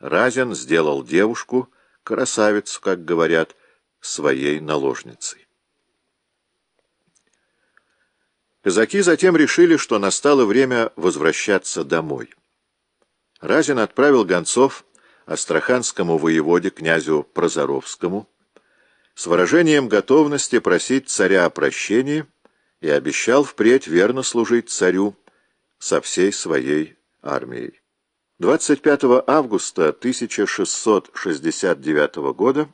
Разин сделал девушку, красавицу, как говорят, своей наложницей. Казаки затем решили, что настало время возвращаться домой. Разин отправил гонцов астраханскому воеводе князю Прозоровскому с выражением готовности просить царя о прощении и обещал впредь верно служить царю со всей своей армией. 25 августа 1669 года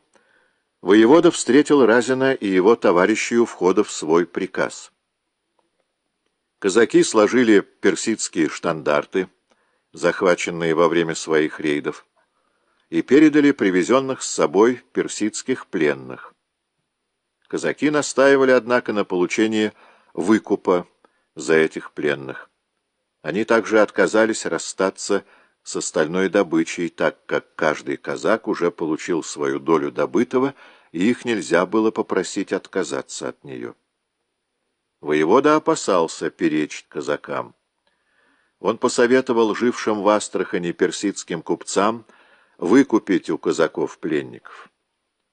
воевода встретил Разина и его товарищей у входа в свой приказ. Казаки сложили персидские штандарты, захваченные во время своих рейдов, и передали привезенных с собой персидских пленных. Казаки настаивали, однако, на получении выкупа за этих пленных. Они также отказались расстаться с остальной добычей, так как каждый казак уже получил свою долю добытого, и их нельзя было попросить отказаться от нее. Воевода опасался перечить казакам. Он посоветовал жившим в Астрахани персидским купцам выкупить у казаков пленников,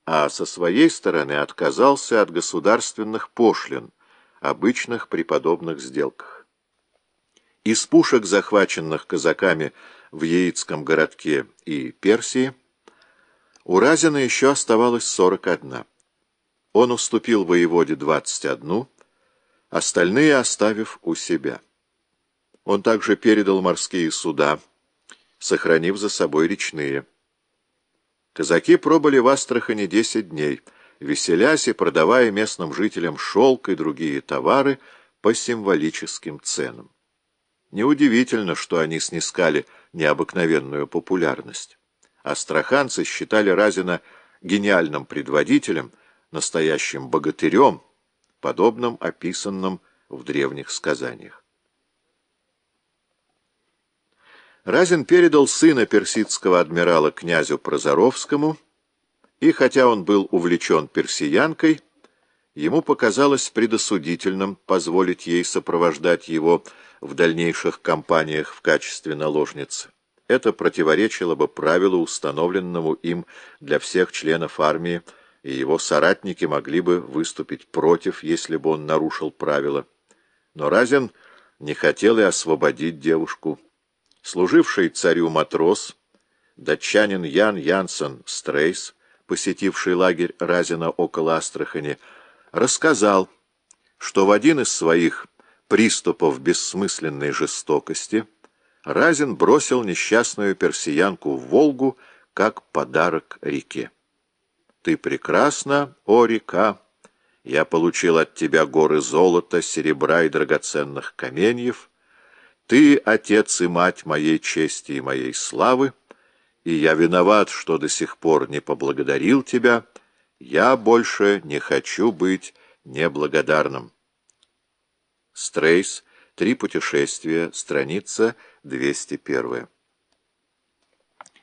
а со своей стороны отказался от государственных пошлин, обычных при подобных сделках. Из пушек, захваченных казаками в Яицком городке и Персии, у Разина еще оставалось 41. Он уступил воеводе 21, остальные оставив у себя. Он также передал морские суда, сохранив за собой речные. Казаки пробыли в Астрахани 10 дней, веселясь и продавая местным жителям шелк и другие товары по символическим ценам. Неудивительно, что они снискали необыкновенную популярность. Астраханцы считали Разина гениальным предводителем, настоящим богатырем, подобным описанным в древних сказаниях. Разин передал сына персидского адмирала князю Прозоровскому, и хотя он был увлечен персиянкой, ему показалось предосудительным позволить ей сопровождать его в дальнейших кампаниях в качестве наложницы. Это противоречило бы правилу, установленному им для всех членов армии, и его соратники могли бы выступить против, если бы он нарушил правила. Но Разин не хотел и освободить девушку. Служивший царю матрос, датчанин Ян Янсен Стрейс, посетивший лагерь Разина около Астрахани, рассказал, что в один из своих приступов бессмысленной жестокости Разин бросил несчастную персиянку в Волгу как подарок реке. «Ты прекрасна, о река! Я получил от тебя горы золота, серебра и драгоценных каменьев» Ты, отец и мать моей чести и моей славы, и я виноват, что до сих пор не поблагодарил тебя, я больше не хочу быть неблагодарным. Стрейс, Три путешествия, страница 201.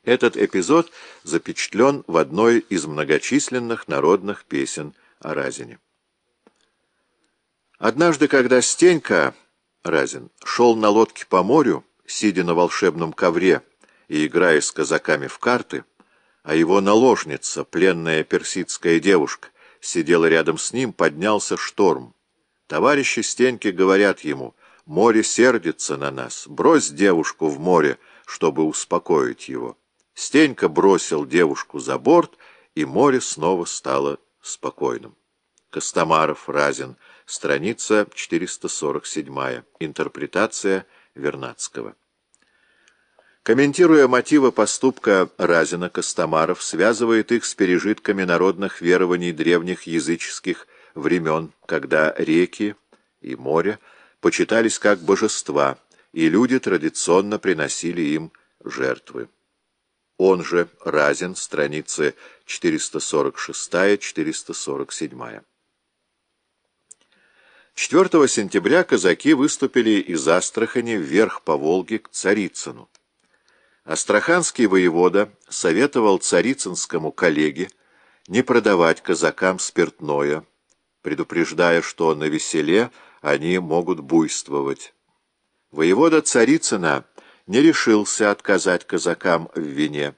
Этот эпизод запечатлен в одной из многочисленных народных песен о Разине. Однажды, когда Стенька Разин шел на лодке по морю, сидя на волшебном ковре и играя с казаками в карты, а его наложница, пленная персидская девушка, сидела рядом с ним, поднялся шторм. Товарищи Стеньки говорят ему, море сердится на нас, брось девушку в море, чтобы успокоить его. Стенька бросил девушку за борт, и море снова стало спокойным. Костомаров, Разин, страница 447, интерпретация Вернадского. Комментируя мотивы поступка Разина, Костомаров связывает их с пережитками народных верований древних языческих времен, когда реки и море почитались как божества, и люди традиционно приносили им жертвы. Он же Разин, страницы 446-447. 4 сентября казаки выступили из Астрахани вверх по Волге к Царицыну. Астраханский воевода советовал царицынскому коллеге не продавать казакам спиртное, предупреждая, что на веселе они могут буйствовать. Воевода Царицына не решился отказать казакам в вине,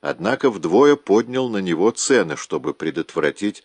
однако вдвое поднял на него цены, чтобы предотвратить